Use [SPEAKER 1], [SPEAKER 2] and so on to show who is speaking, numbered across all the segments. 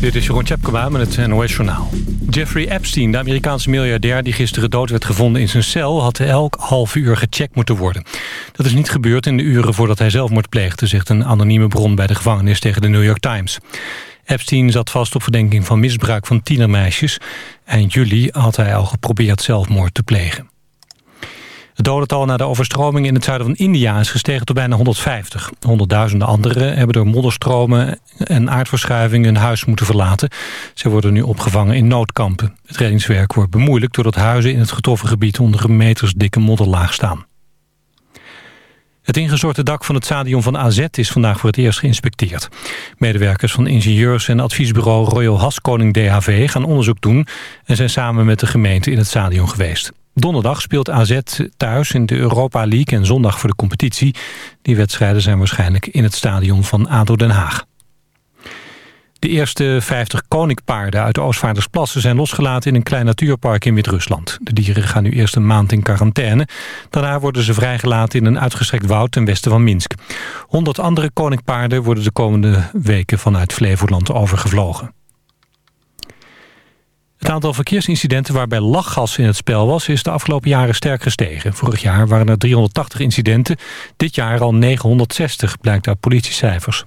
[SPEAKER 1] Dit is Jeroen Tjepkema met het NOS Journaal. Jeffrey Epstein, de Amerikaanse miljardair die gisteren dood werd gevonden in zijn cel... had elk half uur gecheckt moeten worden. Dat is niet gebeurd in de uren voordat hij zelfmoord pleegde... zegt een anonieme bron bij de gevangenis tegen de New York Times. Epstein zat vast op verdenking van misbruik van tienermeisjes. Eind juli had hij al geprobeerd zelfmoord te plegen. Het dodental na de overstroming in het zuiden van India is gestegen tot bijna 150. Honderdduizenden anderen hebben door modderstromen en aardverschuivingen hun huis moeten verlaten. Ze worden nu opgevangen in noodkampen. Het reddingswerk wordt bemoeilijkt doordat huizen in het getroffen gebied onder een metersdikke modderlaag staan. Het ingezorte dak van het stadion van AZ is vandaag voor het eerst geïnspecteerd. Medewerkers van ingenieurs- en adviesbureau Royal Haskoning DHV gaan onderzoek doen... en zijn samen met de gemeente in het stadion geweest. Donderdag speelt AZ thuis in de Europa League en zondag voor de competitie. Die wedstrijden zijn waarschijnlijk in het stadion van ADO Den Haag. De eerste 50 koninkpaarden uit de Oostvaardersplassen zijn losgelaten in een klein natuurpark in Wit-Rusland. De dieren gaan nu eerst een maand in quarantaine. Daarna worden ze vrijgelaten in een uitgestrekt woud ten westen van Minsk. 100 andere koninkpaarden worden de komende weken vanuit Flevoland overgevlogen. Het aantal verkeersincidenten waarbij lachgas in het spel was... is de afgelopen jaren sterk gestegen. Vorig jaar waren er 380 incidenten. Dit jaar al 960, blijkt uit politiecijfers.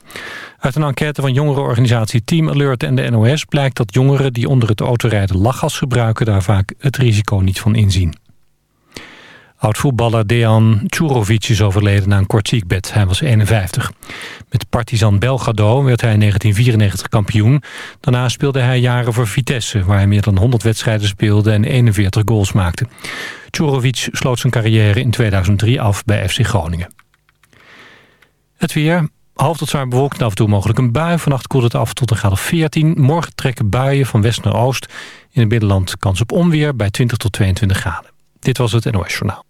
[SPEAKER 1] Uit een enquête van jongerenorganisatie Team Alert en de NOS... blijkt dat jongeren die onder het autorijden lachgas gebruiken... daar vaak het risico niet van inzien. Oud-voetballer Dejan Čurovic is overleden na een kort ziekbed. Hij was 51. Met Partizan Belgrado werd hij in 1994 kampioen. Daarna speelde hij jaren voor Vitesse... waar hij meer dan 100 wedstrijden speelde en 41 goals maakte. Čurovic sloot zijn carrière in 2003 af bij FC Groningen. Het weer, half tot zwaar bewolkt af en toe mogelijk een bui. Vannacht koelt het af tot een graad of 14. Morgen trekken buien van west naar oost. In het binnenland kans op onweer bij 20 tot 22 graden. Dit was het NOS Journaal.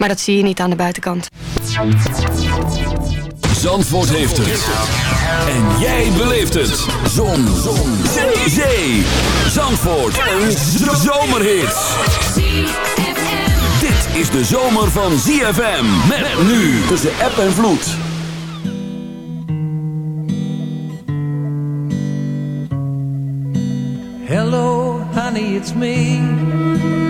[SPEAKER 2] Maar dat zie je niet aan de buitenkant.
[SPEAKER 3] Zandvoort heeft het. En jij beleeft het. Zon. Zon. Zee. Zee. Zandvoort. Een zomerhit. Dit is de zomer van ZFM. Met nu tussen app en vloed.
[SPEAKER 4] Hello, honey, it's me.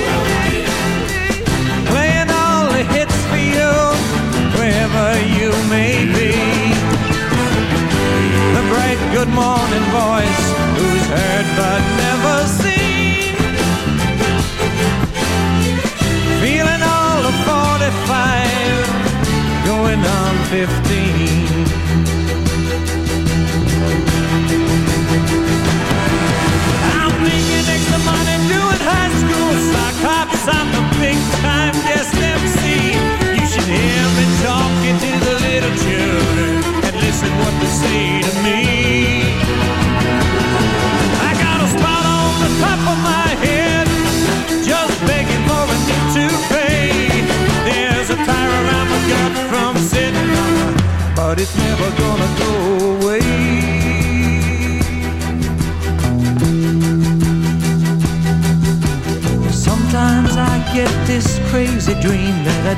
[SPEAKER 4] may be. The bright good morning voice who's heard but
[SPEAKER 5] never seen. Feeling all of 45, going on 15. I'm thinking next
[SPEAKER 4] to mine doing high school sock hops. I'm the big time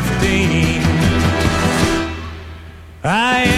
[SPEAKER 5] 15. I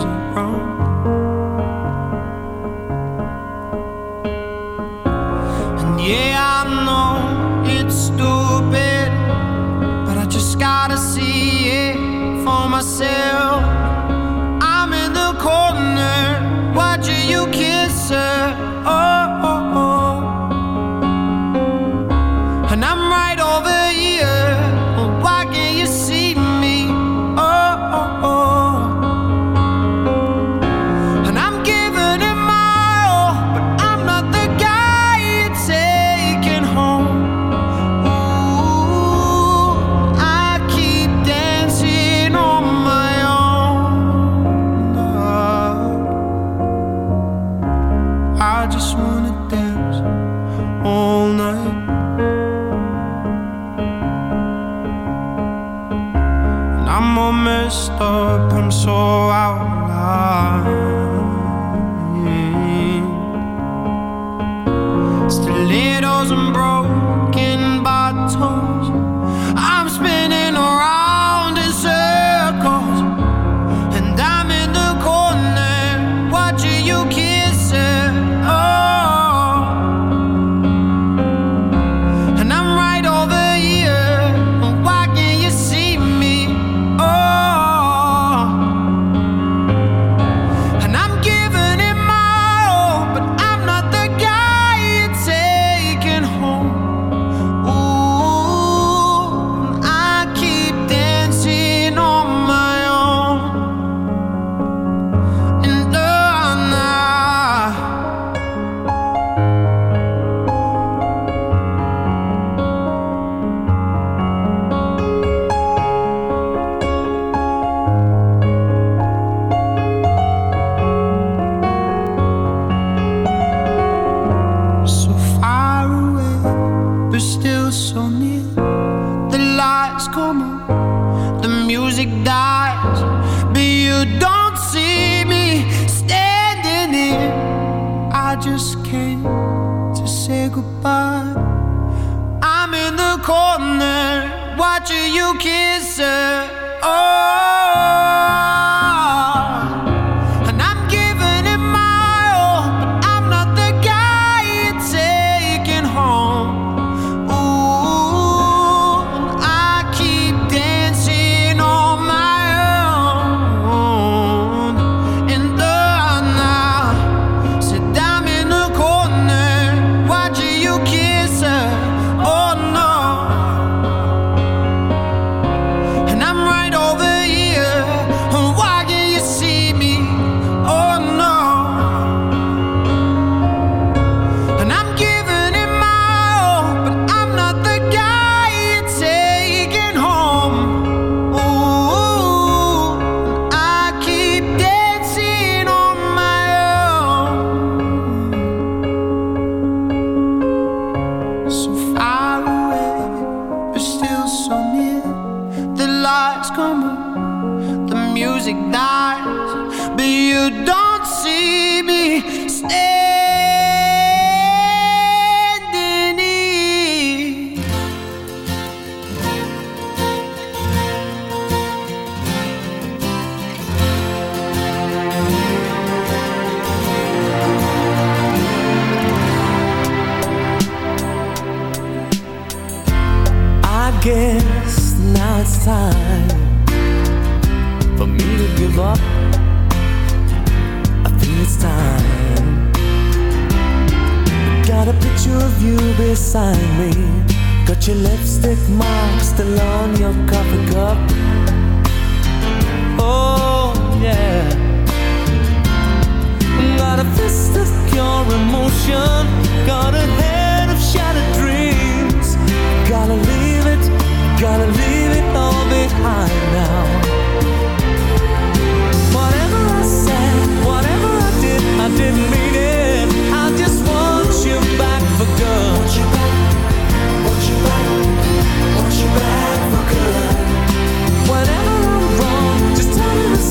[SPEAKER 6] the music dies, but you don't.
[SPEAKER 4] beside me. Got your lipstick mark still on your coffee cup. Oh, yeah. Got a fist of pure emotion. Got a head of shattered dreams. Gotta leave it, gotta leave it all behind now.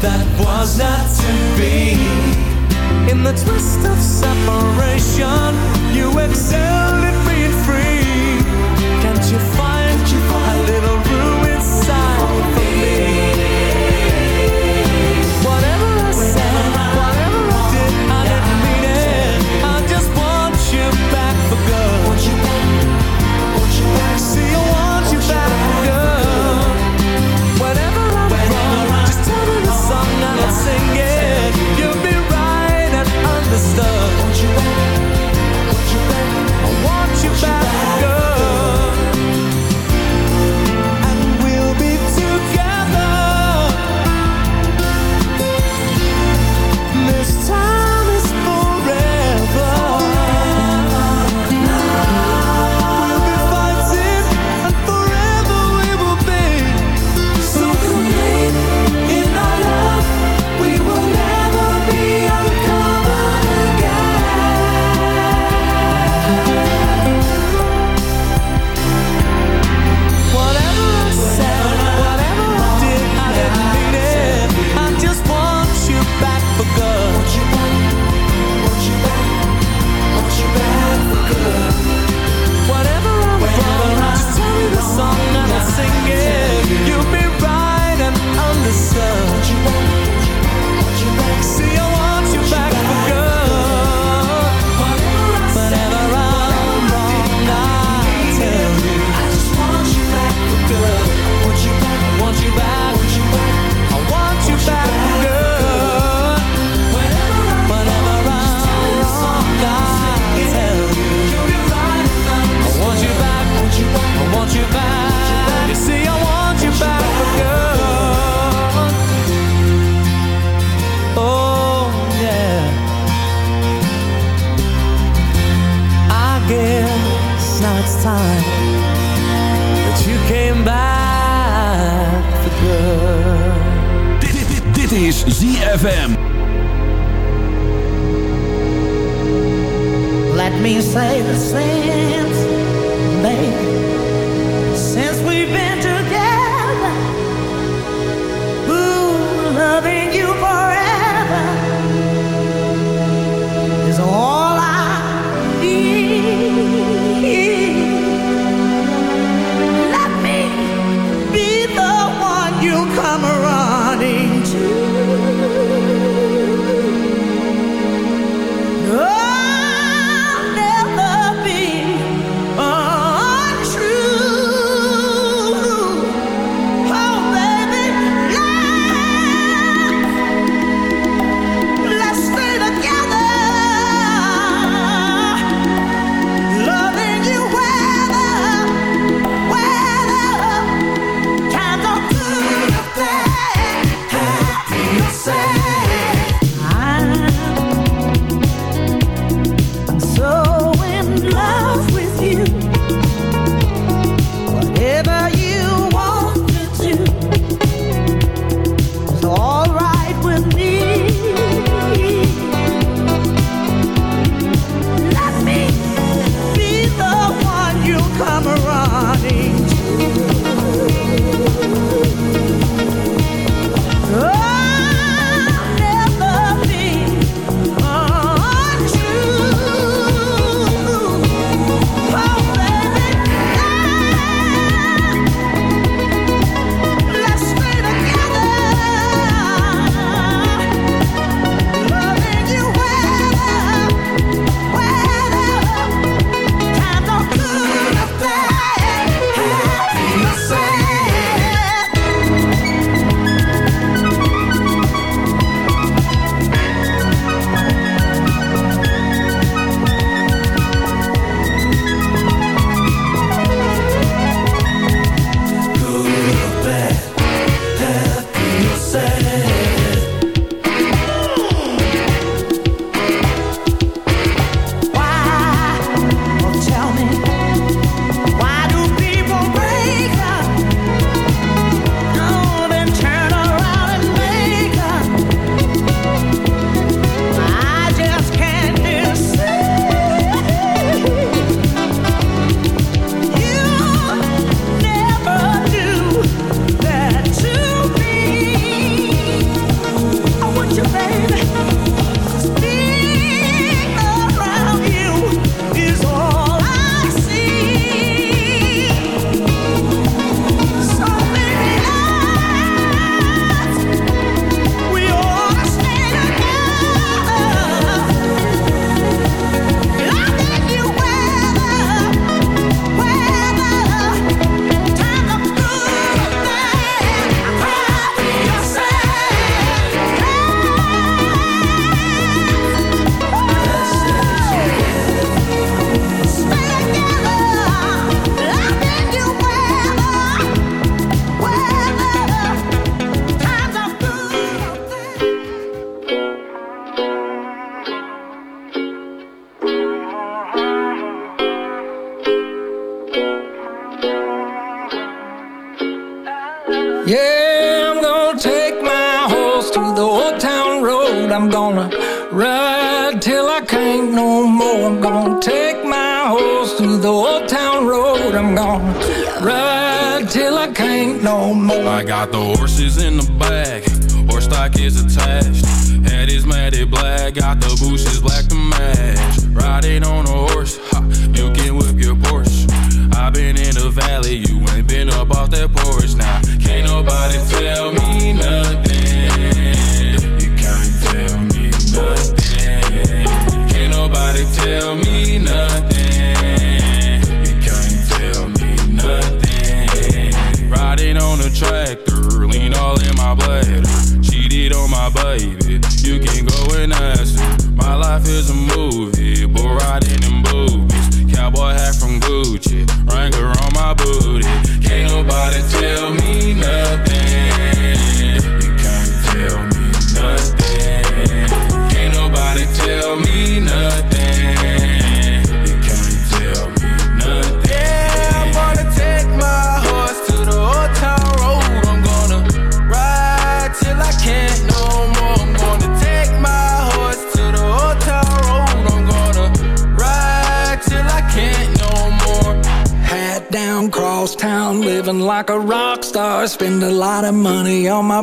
[SPEAKER 4] that was not to be. In the twist of separation, you excelled.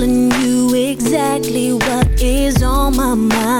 [SPEAKER 7] Telling you exactly what is on my mind.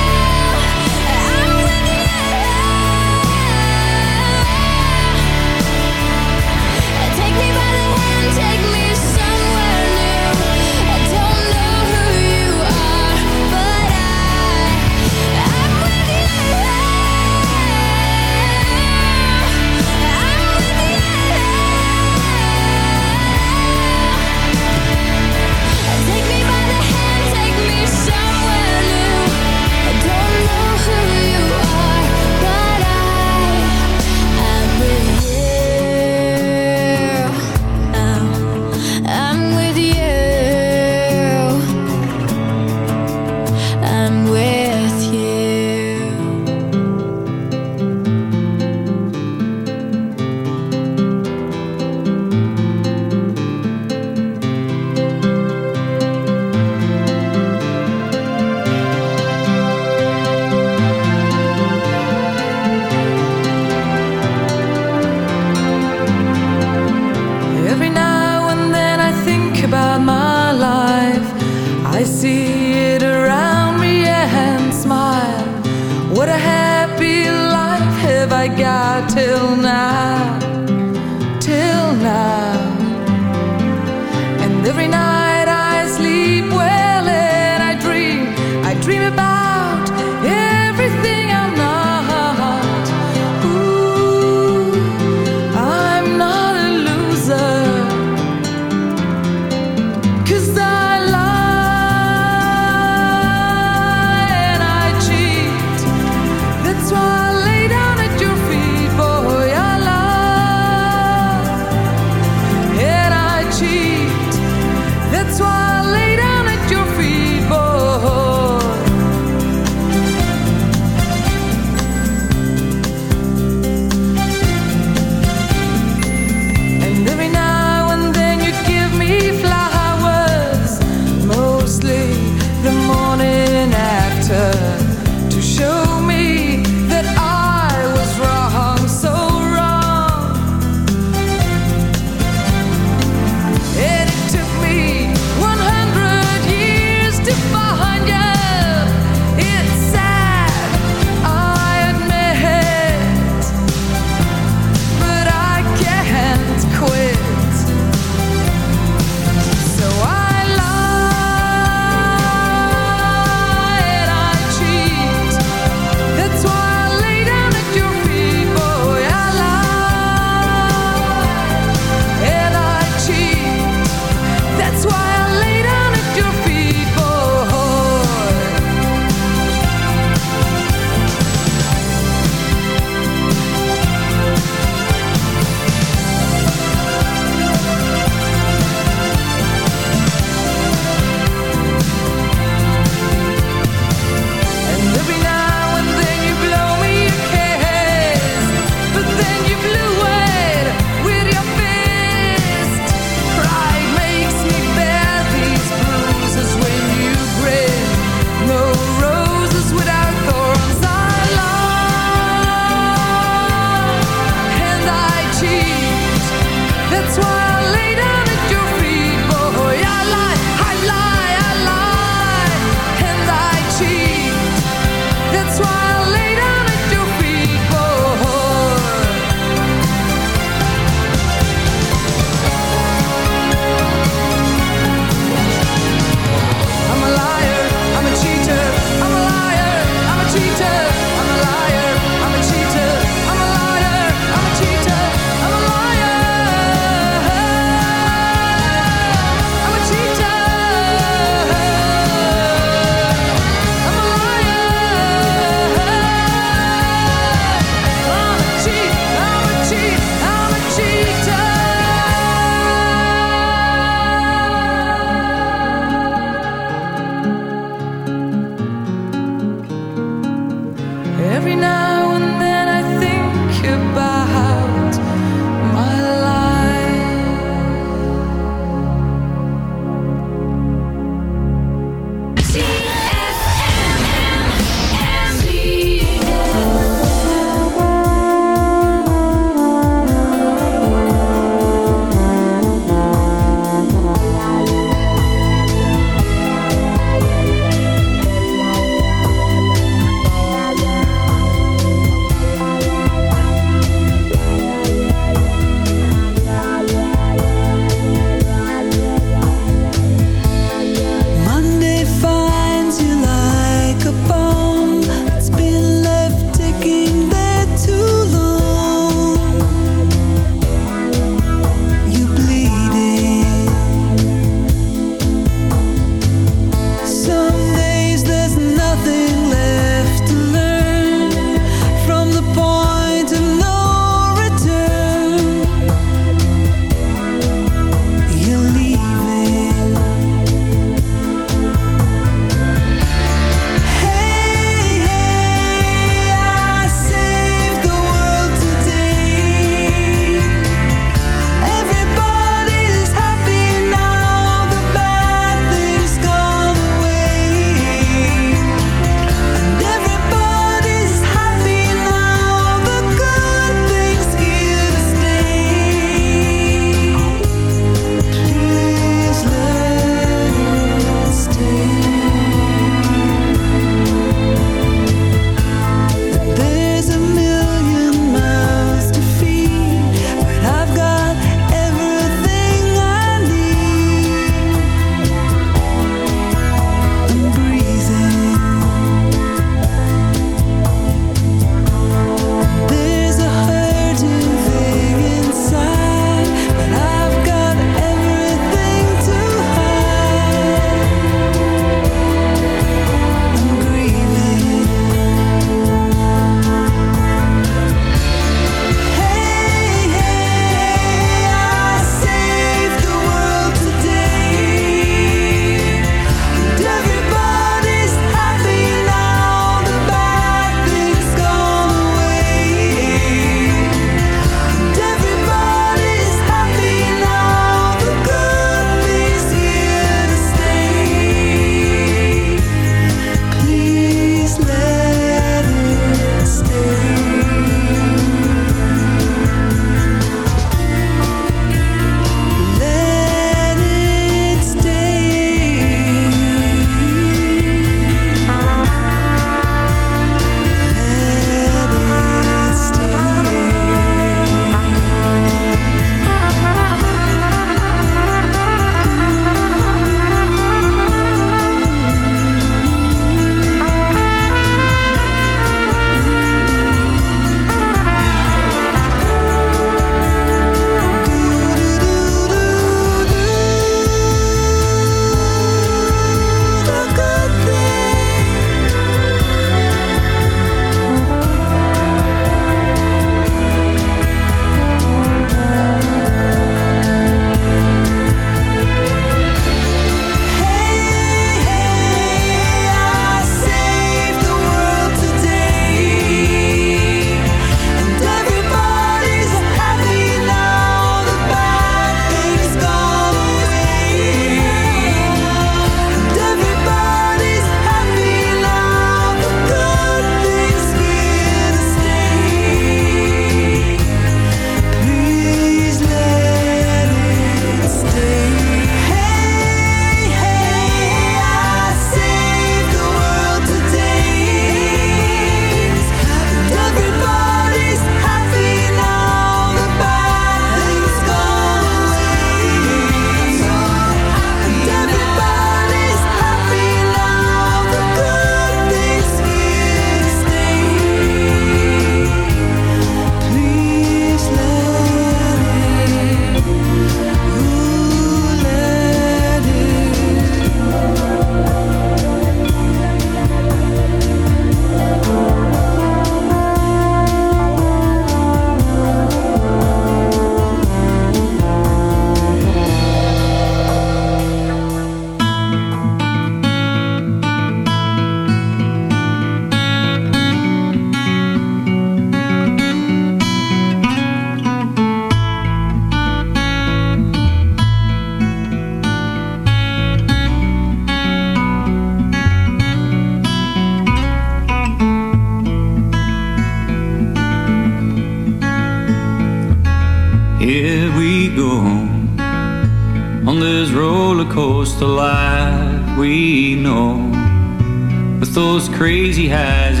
[SPEAKER 8] crazy highs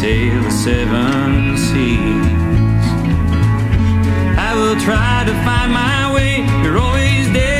[SPEAKER 8] sail the seven seas. I will try to find my way. You're always there.